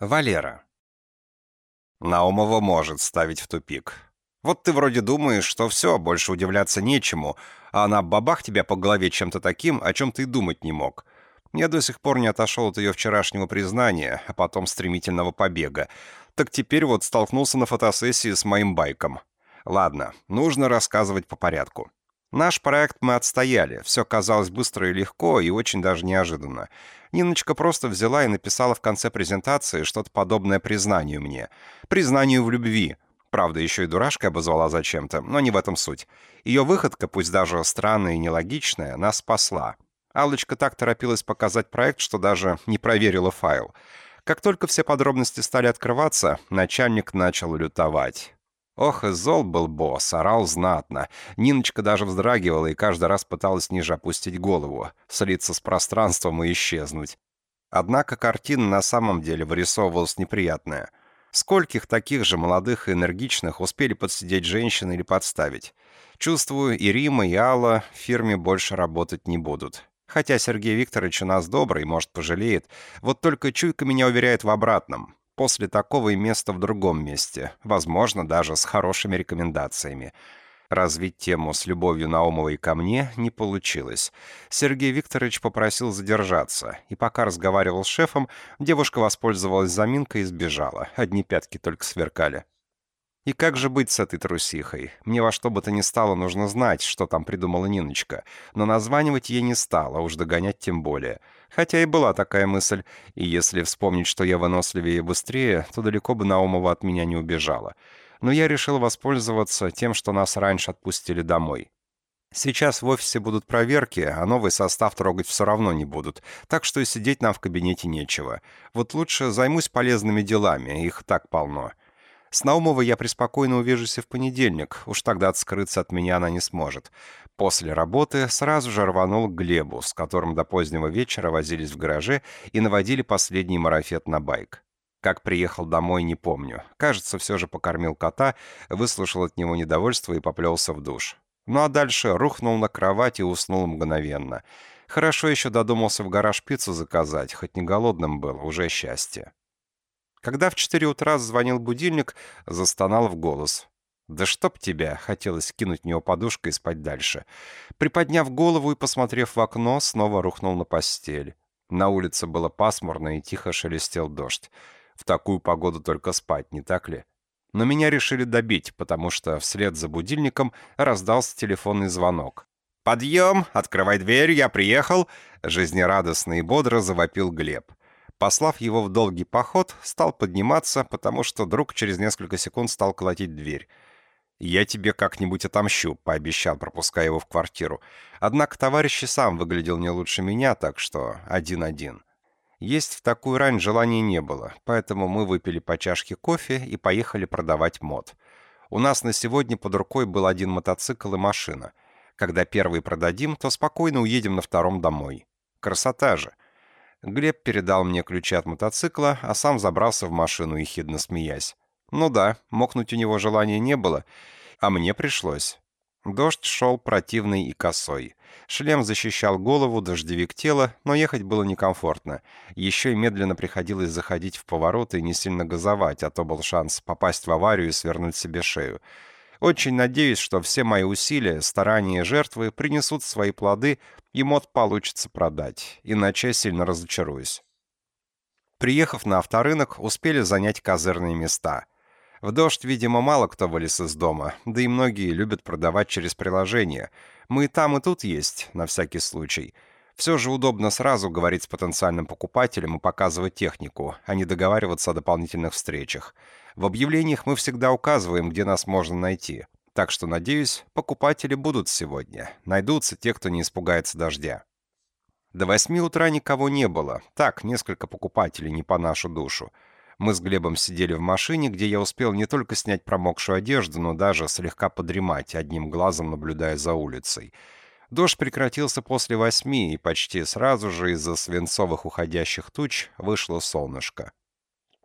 Валера. Наумова может ставить в тупик. Вот ты вроде думаешь, что все, больше удивляться нечему, а она бабах тебя по голове чем-то таким, о чем ты думать не мог. Я до сих пор не отошел от ее вчерашнего признания, а потом стремительного побега. Так теперь вот столкнулся на фотосессии с моим байком. Ладно, нужно рассказывать по порядку. Наш проект мы отстояли, все казалось быстро и легко, и очень даже неожиданно. Ниночка просто взяла и написала в конце презентации что-то подобное признанию мне. Признанию в любви. Правда, еще и дурашкой обозвала зачем-то, но не в этом суть. Ее выходка, пусть даже странная и нелогичная, нас спасла. Аллочка так торопилась показать проект, что даже не проверила файл. Как только все подробности стали открываться, начальник начал лютовать. Ох, и зол был босс, орал знатно. Ниночка даже вздрагивала и каждый раз пыталась ниже опустить голову, слиться с пространством и исчезнуть. Однако картина на самом деле вырисовывалась неприятная. Скольких таких же молодых и энергичных успели подсидеть женщины или подставить? Чувствую, и Рима, и Алла в фирме больше работать не будут. Хотя Сергей Викторович у нас добрый, может, пожалеет. Вот только чуйка меня уверяет в обратном. После такого и место в другом месте, возможно, даже с хорошими рекомендациями. Развить тему с любовью Наумовой ко мне не получилось. Сергей Викторович попросил задержаться, и пока разговаривал с шефом, девушка воспользовалась заминкой и сбежала. Одни пятки только сверкали. И как же быть с этой трусихой? Мне во что бы то ни стало нужно знать, что там придумала Ниночка. Но названивать ей не стало, уж догонять тем более. Хотя и была такая мысль, и если вспомнить, что я выносливее и быстрее, то далеко бы Наумова от меня не убежала. Но я решил воспользоваться тем, что нас раньше отпустили домой. Сейчас в офисе будут проверки, а новый состав трогать все равно не будут, так что и сидеть нам в кабинете нечего. Вот лучше займусь полезными делами, их так полно. С Наумовой я преспокойно увижусь и в понедельник, уж тогда скрыться от меня она не сможет. После работы сразу же рванул к Глебу, с которым до позднего вечера возились в гараже и наводили последний марафет на байк. Как приехал домой, не помню. Кажется, все же покормил кота, выслушал от него недовольство и поплелся в душ. Ну а дальше рухнул на кровать и уснул мгновенно. Хорошо еще додумался в гараж пиццу заказать, хоть не голодным был, уже счастье. Когда в 4 утра звонил будильник, застонал в голос. «Да чтоб тебя!» — хотелось кинуть в него подушкой и спать дальше. Приподняв голову и посмотрев в окно, снова рухнул на постель. На улице было пасмурно и тихо шелестел дождь. В такую погоду только спать, не так ли? Но меня решили добить, потому что вслед за будильником раздался телефонный звонок. «Подъем! Открывай дверь, я приехал!» Жизнерадостно и бодро завопил Глеб. Послав его в долгий поход, стал подниматься, потому что друг через несколько секунд стал колотить дверь. «Я тебе как-нибудь отомщу», — пообещал, пропуская его в квартиру. Однако товарищ и сам выглядел не лучше меня, так что один-один. Есть в такую рань желания не было, поэтому мы выпили по чашке кофе и поехали продавать мод. У нас на сегодня под рукой был один мотоцикл и машина. Когда первый продадим, то спокойно уедем на втором домой. Красота же! Глеб передал мне ключи от мотоцикла, а сам забрался в машину, ехидно смеясь. Ну да, мокнуть у него желания не было, а мне пришлось. Дождь шел противный и косой. Шлем защищал голову, дождевик тело, но ехать было некомфортно. Еще и медленно приходилось заходить в повороты и не сильно газовать, а то был шанс попасть в аварию и свернуть себе шею. Очень надеюсь, что все мои усилия, старания и жертвы принесут свои плоды, и мод получится продать, иначе я сильно разочаруюсь. Приехав на авторынок, успели занять козырные места. В дождь, видимо, мало кто вылез из дома, да и многие любят продавать через приложение. Мы и там, и тут есть, на всякий случай. Все же удобно сразу говорить с потенциальным покупателем и показывать технику, а не договариваться о дополнительных встречах. В объявлениях мы всегда указываем, где нас можно найти. Так что, надеюсь, покупатели будут сегодня. Найдутся те, кто не испугается дождя. До восьми утра никого не было. Так, несколько покупателей не по нашу душу. Мы с Глебом сидели в машине, где я успел не только снять промокшую одежду, но даже слегка подремать, одним глазом наблюдая за улицей. Дождь прекратился после восьми, и почти сразу же из-за свинцовых уходящих туч вышло солнышко.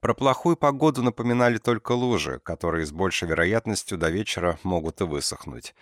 Про плохую погоду напоминали только лужи, которые с большей вероятностью до вечера могут и высохнуть.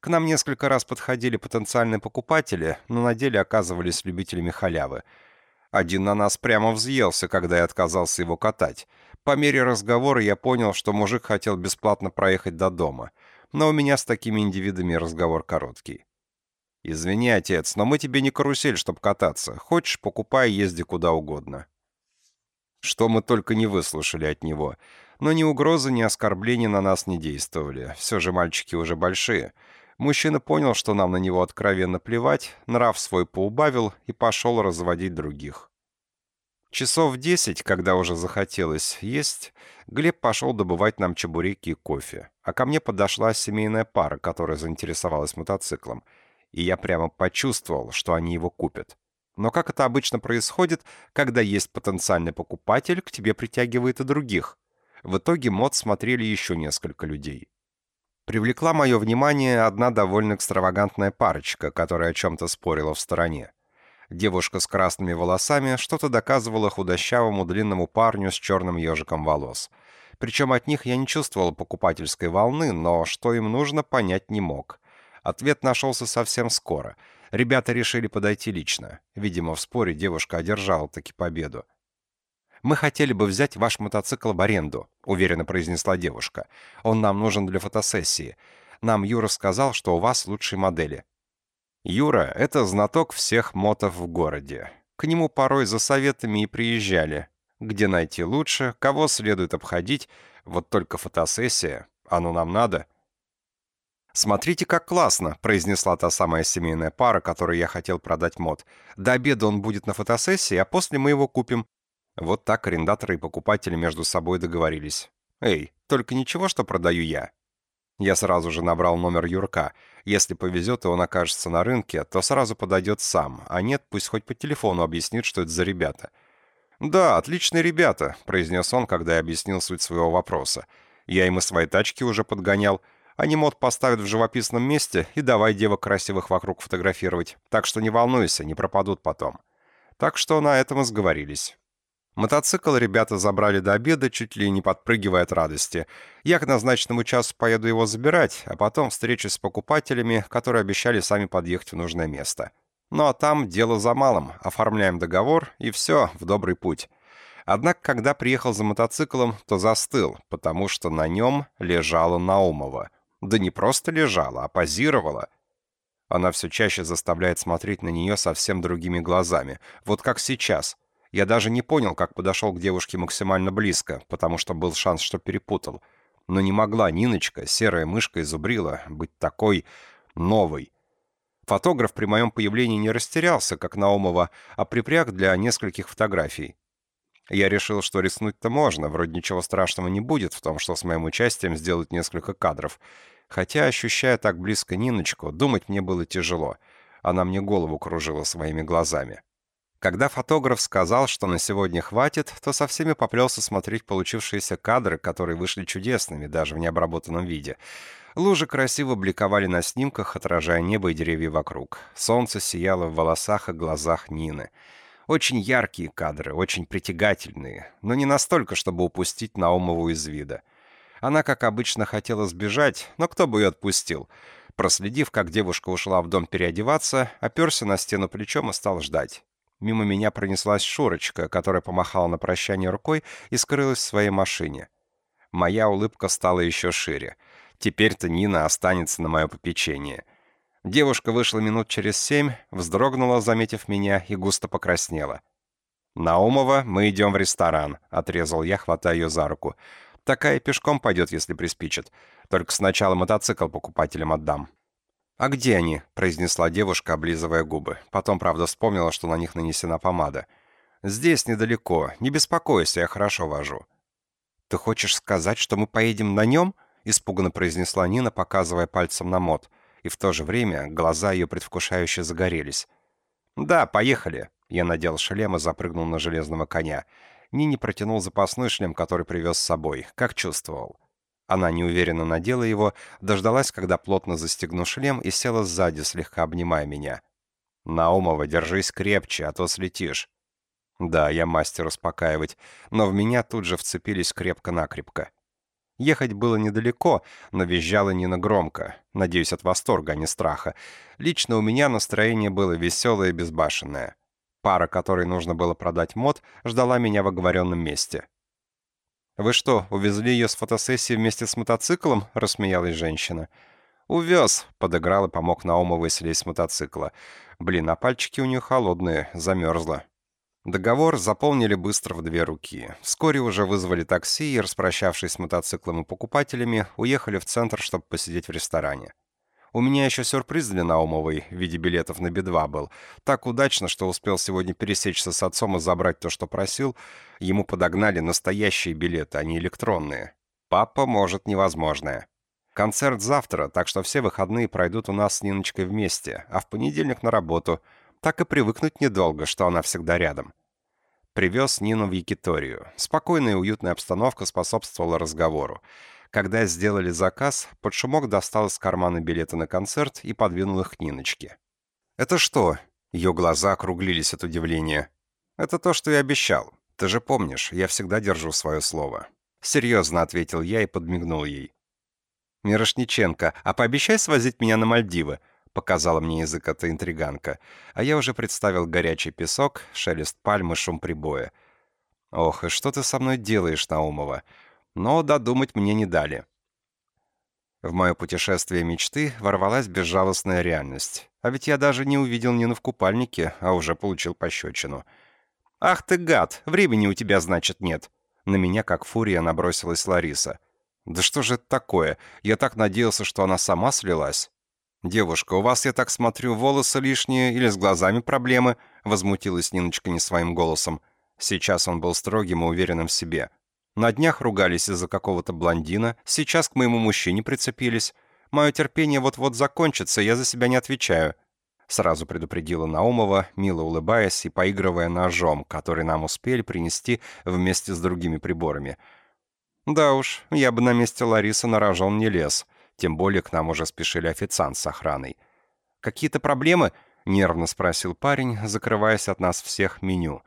К нам несколько раз подходили потенциальные покупатели, но на деле оказывались любителями халявы. Один на нас прямо взъелся, когда я отказался его катать. По мере разговора я понял, что мужик хотел бесплатно проехать до дома. Но у меня с такими индивидами разговор короткий. «Извини, отец, но мы тебе не карусель, чтобы кататься. Хочешь, покупай езди куда угодно». Что мы только не выслушали от него. Но ни угрозы, ни оскорбления на нас не действовали. Все же мальчики уже большие. Мужчина понял, что нам на него откровенно плевать, нрав свой поубавил и пошел разводить других. Часов в десять, когда уже захотелось есть, Глеб пошел добывать нам чебуреки и кофе. А ко мне подошла семейная пара, которая заинтересовалась мотоциклом. И я прямо почувствовал, что они его купят. Но как это обычно происходит, когда есть потенциальный покупатель, к тебе притягивает и других. В итоге мод смотрели еще несколько людей. Привлекла мое внимание одна довольно экстравагантная парочка, которая о чем-то спорила в стороне. Девушка с красными волосами что-то доказывала худощавому длинному парню с черным ежиком волос. Причем от них я не чувствовал покупательской волны, но что им нужно, понять не мог. Ответ нашелся совсем скоро — Ребята решили подойти лично. Видимо, в споре девушка одержала таки победу. «Мы хотели бы взять ваш мотоцикл в аренду», — уверенно произнесла девушка. «Он нам нужен для фотосессии. Нам Юра сказал, что у вас лучшие модели». Юра — это знаток всех мотов в городе. К нему порой за советами и приезжали. Где найти лучше, кого следует обходить, вот только фотосессия, оно нам надо — «Смотрите, как классно», — произнесла та самая семейная пара, которой я хотел продать мод. «До обеда он будет на фотосессии, а после мы его купим». Вот так арендаторы и покупатели между собой договорились. «Эй, только ничего, что продаю я». Я сразу же набрал номер Юрка. Если повезет, и он окажется на рынке, то сразу подойдет сам, а нет, пусть хоть по телефону объяснит, что это за ребята. «Да, отличные ребята», — произнес он, когда я объяснил суть своего вопроса. «Я им и свои тачки уже подгонял». Анимот поставят в живописном месте и давай девок красивых вокруг фотографировать. Так что не волнуйся, не пропадут потом. Так что на этом и сговорились. Мотоцикл ребята забрали до обеда, чуть ли не подпрыгивая от радости. Я к назначенному часу поеду его забирать, а потом встречусь с покупателями, которые обещали сами подъехать в нужное место. Ну а там дело за малым. Оформляем договор, и все, в добрый путь. Однако, когда приехал за мотоциклом, то застыл, потому что на нем лежала Наумова — да не просто лежала, а позировала. Она все чаще заставляет смотреть на нее совсем другими глазами. Вот как сейчас. Я даже не понял, как подошел к девушке максимально близко, потому что был шанс, что перепутал. Но не могла Ниночка, серая мышка из Убрила, быть такой новой. Фотограф при моем появлении не растерялся, как Наумова, а припряг для нескольких фотографий. Я решил, что рискнуть-то можно, вроде ничего страшного не будет в том, что с моим участием сделают несколько кадров. Хотя, ощущая так близко Ниночку, думать мне было тяжело. Она мне голову кружила своими глазами. Когда фотограф сказал, что на сегодня хватит, то со всеми поплелся смотреть получившиеся кадры, которые вышли чудесными, даже в необработанном виде. Лужи красиво бликовали на снимках, отражая небо и деревья вокруг. Солнце сияло в волосах и глазах Нины. Очень яркие кадры, очень притягательные, но не настолько, чтобы упустить Наумову из вида. Она, как обычно, хотела сбежать, но кто бы ее отпустил? Проследив, как девушка ушла в дом переодеваться, оперся на стену плечом и стал ждать. Мимо меня пронеслась Шурочка, которая помахала на прощание рукой и скрылась в своей машине. Моя улыбка стала еще шире. Теперь-то Нина останется на мое попечение. Девушка вышла минут через семь, вздрогнула, заметив меня, и густо покраснела. «Наумова, мы идем в ресторан», — отрезал я, хватая ее за руку. Такая пешком пойдет, если приспичит. Только сначала мотоцикл покупателям отдам». «А где они?» — произнесла девушка, облизывая губы. Потом, правда, вспомнила, что на них нанесена помада. «Здесь недалеко. Не беспокойся, я хорошо вожу». «Ты хочешь сказать, что мы поедем на нем?» — испуганно произнесла Нина, показывая пальцем на мод. И в то же время глаза ее предвкушающе загорелись. «Да, поехали». Я надел шлем и запрыгнул на железного коня. Нини протянул запасной шлем, который привез с собой, как чувствовал. Она неуверенно надела его, дождалась, когда плотно застегну шлем, и села сзади, слегка обнимая меня. «Наумова, держись крепче, а то слетишь». Да, я мастер успокаивать, но в меня тут же вцепились крепко-накрепко. Ехать было недалеко, но визжала Нина громко, надеюсь, от восторга, а не страха. Лично у меня настроение было веселое и безбашенное. Пара, которой нужно было продать мод, ждала меня в оговоренном месте. «Вы что, увезли ее с фотосессии вместе с мотоциклом?» — рассмеялась женщина. «Увез», — подыграл и помог Наумовой слезть с мотоцикла. «Блин, а пальчики у нее холодные, замерзла». Договор заполнили быстро в две руки. Вскоре уже вызвали такси и, распрощавшись с мотоциклом и покупателями, уехали в центр, чтобы посидеть в ресторане. У меня еще сюрприз для Наумовой в виде билетов на Би-2 был. Так удачно, что успел сегодня пересечься с отцом и забрать то, что просил. Ему подогнали настоящие билеты, а не электронные. Папа может невозможное. Концерт завтра, так что все выходные пройдут у нас с Ниночкой вместе, а в понедельник на работу. Так и привыкнуть недолго, что она всегда рядом. Привез Нину в Якиторию. Спокойная и уютная обстановка способствовала разговору. Когда сделали заказ, под шумок достал из кармана билеты на концерт и подвинул их к Ниночке. «Это что?» Ее глаза округлились от удивления. «Это то, что я обещал. Ты же помнишь, я всегда держу свое слово». «Серьезно», — ответил я и подмигнул ей. «Мирошниченко, а пообещай свозить меня на Мальдивы», — показала мне язык эта интриганка. А я уже представил горячий песок, шелест пальмы, шум прибоя. «Ох, и что ты со мной делаешь, Наумова? но додумать мне не дали. В мое путешествие мечты ворвалась безжалостная реальность. А ведь я даже не увидел Нину в купальнике, а уже получил пощечину. «Ах ты гад! Времени у тебя, значит, нет!» На меня, как фурия, набросилась Лариса. «Да что же это такое? Я так надеялся, что она сама слилась». «Девушка, у вас, я так смотрю, волосы лишние или с глазами проблемы?» Возмутилась Ниночка не своим голосом. Сейчас он был строгим и уверенным в себе. На днях ругались из-за какого-то блондина, сейчас к моему мужчине прицепились. Мое терпение вот-вот закончится, я за себя не отвечаю». Сразу предупредила Наумова, мило улыбаясь и поигрывая ножом, который нам успели принести вместе с другими приборами. «Да уж, я бы на месте Ларисы на рожон не лез, тем более к нам уже спешили официант с охраной». «Какие-то проблемы?» — нервно спросил парень, закрываясь от нас всех меню.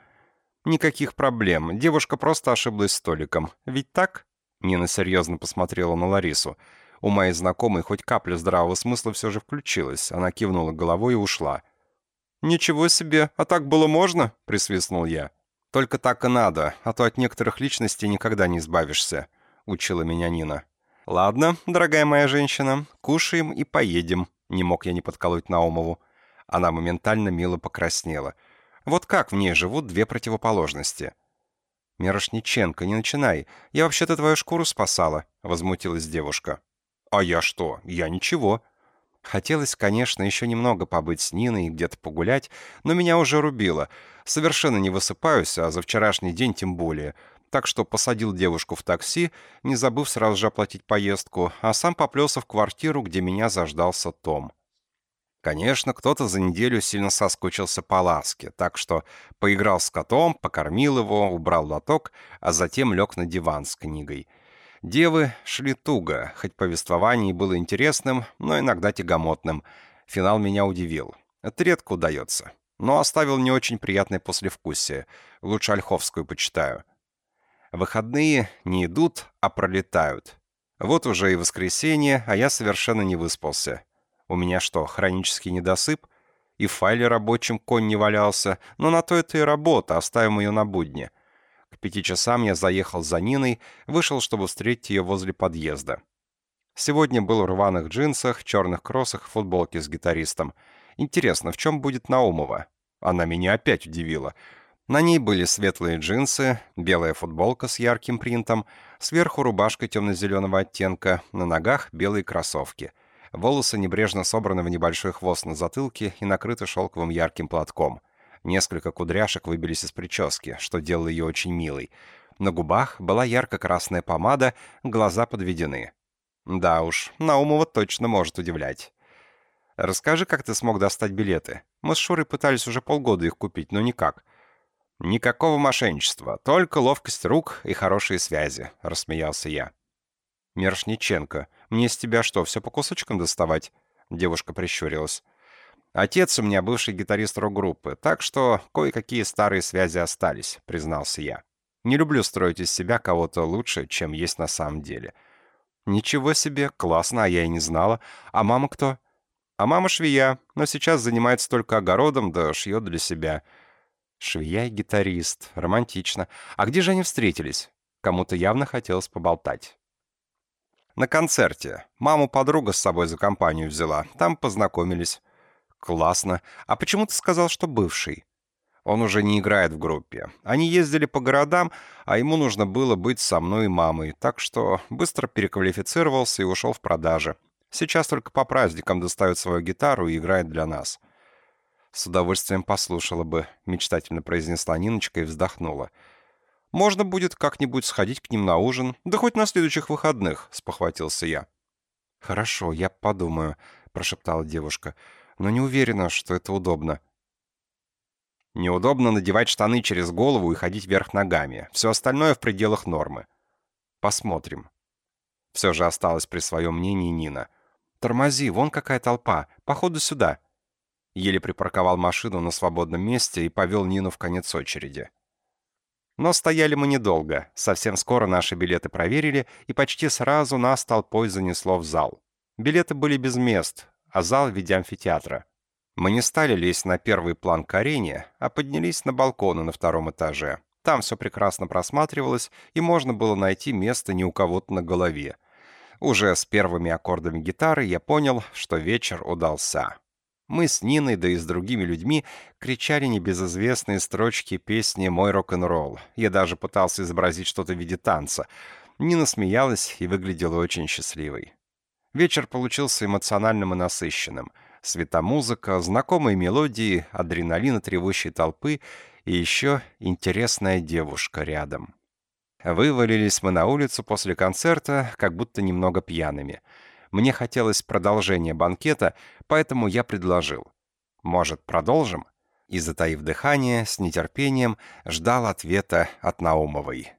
«Никаких проблем. Девушка просто ошиблась столиком. Ведь так?» Нина серьезно посмотрела на Ларису. У моей знакомой хоть капля здравого смысла все же включилась. Она кивнула головой и ушла. «Ничего себе! А так было можно?» — присвистнул я. «Только так и надо, а то от некоторых личностей никогда не избавишься», — учила меня Нина. «Ладно, дорогая моя женщина, кушаем и поедем», — не мог я не подколоть Наумову. Она моментально мило покраснела — вот как в ней живут две противоположности? «Мирошниченко, не начинай. Я вообще-то твою шкуру спасала», — возмутилась девушка. «А я что? Я ничего». Хотелось, конечно, еще немного побыть с Ниной и где-то погулять, но меня уже рубило. Совершенно не высыпаюсь, а за вчерашний день тем более. Так что посадил девушку в такси, не забыв сразу же оплатить поездку, а сам поплелся в квартиру, где меня заждался Том. Конечно, кто-то за неделю сильно соскучился по ласке, так что поиграл с котом, покормил его, убрал лоток, а затем лег на диван с книгой. Девы шли туго, хоть повествование было интересным, но иногда тягомотным. Финал меня удивил. Это редко удается. Но оставил не очень приятное послевкусие. Лучше Ольховскую почитаю. Выходные не идут, а пролетают. Вот уже и воскресенье, а я совершенно не выспался. У меня что, хронический недосып? И в файле рабочем конь не валялся, но на то это и работа, оставим ее на будне. К пяти часам я заехал за Ниной, вышел, чтобы встретить ее возле подъезда. Сегодня был в рваных джинсах, черных кроссах, футболке с гитаристом. Интересно, в чем будет Наумова? Она меня опять удивила. На ней были светлые джинсы, белая футболка с ярким принтом, сверху рубашка темно-зеленого оттенка, на ногах белые кроссовки — Волосы небрежно собраны в небольшой хвост на затылке и накрыты шелковым ярким платком. Несколько кудряшек выбились из прически, что делало ее очень милой. На губах была ярко-красная помада, глаза подведены. Да уж, Наумова точно может удивлять. «Расскажи, как ты смог достать билеты. Мы с Шурой пытались уже полгода их купить, но никак». «Никакого мошенничества, только ловкость рук и хорошие связи», — рассмеялся я. «Мершниченко, мне с тебя что, все по кусочкам доставать?» Девушка прищурилась. «Отец у меня бывший гитарист рок-группы, так что кое-какие старые связи остались», — признался я. «Не люблю строить из себя кого-то лучше, чем есть на самом деле». «Ничего себе, классно, а я и не знала. А мама кто?» «А мама швея, но сейчас занимается только огородом, да шьет для себя». Швея и гитарист. Романтично. А где же они встретились? Кому-то явно хотелось поболтать. На концерте. Маму подруга с собой за компанию взяла. Там познакомились. Классно. А почему ты сказал, что бывший? Он уже не играет в группе. Они ездили по городам, а ему нужно было быть со мной и мамой, так что быстро переквалифицировался и ушел в продажи. Сейчас только по праздникам достает свою гитару и играет для нас. С удовольствием послушала бы, мечтательно произнесла Ниночка и вздохнула. «Можно будет как-нибудь сходить к ним на ужин, да хоть на следующих выходных», — спохватился я. «Хорошо, я подумаю», — прошептала девушка, «но не уверена, что это удобно». Неудобно надевать штаны через голову и ходить вверх ногами. Все остальное в пределах нормы. Посмотрим. Все же осталось при своем мнении Нина. «Тормози, вон какая толпа. Походу сюда». Еле припарковал машину на свободном месте и повел Нину в конец очереди. Но стояли мы недолго. Совсем скоро наши билеты проверили, и почти сразу нас толпой занесло в зал. Билеты были без мест, а зал в виде амфитеатра. Мы не стали лезть на первый план к арене, а поднялись на балконы на втором этаже. Там все прекрасно просматривалось, и можно было найти место не у кого-то на голове. Уже с первыми аккордами гитары я понял, что вечер удался. Мы с Ниной, да и с другими людьми, кричали небезызвестные строчки песни «Мой рок-н-ролл». Я даже пытался изобразить что-то в виде танца. Нина смеялась и выглядела очень счастливой. Вечер получился эмоциональным и насыщенным — светомузыка, знакомые мелодии, адреналин от ревущей толпы и еще интересная девушка рядом. Вывалились мы на улицу после концерта, как будто немного пьяными. Мне хотелось продолжения банкета, поэтому я предложил. Может, продолжим? И, затаив дыхание, с нетерпением ждал ответа от Наумовой.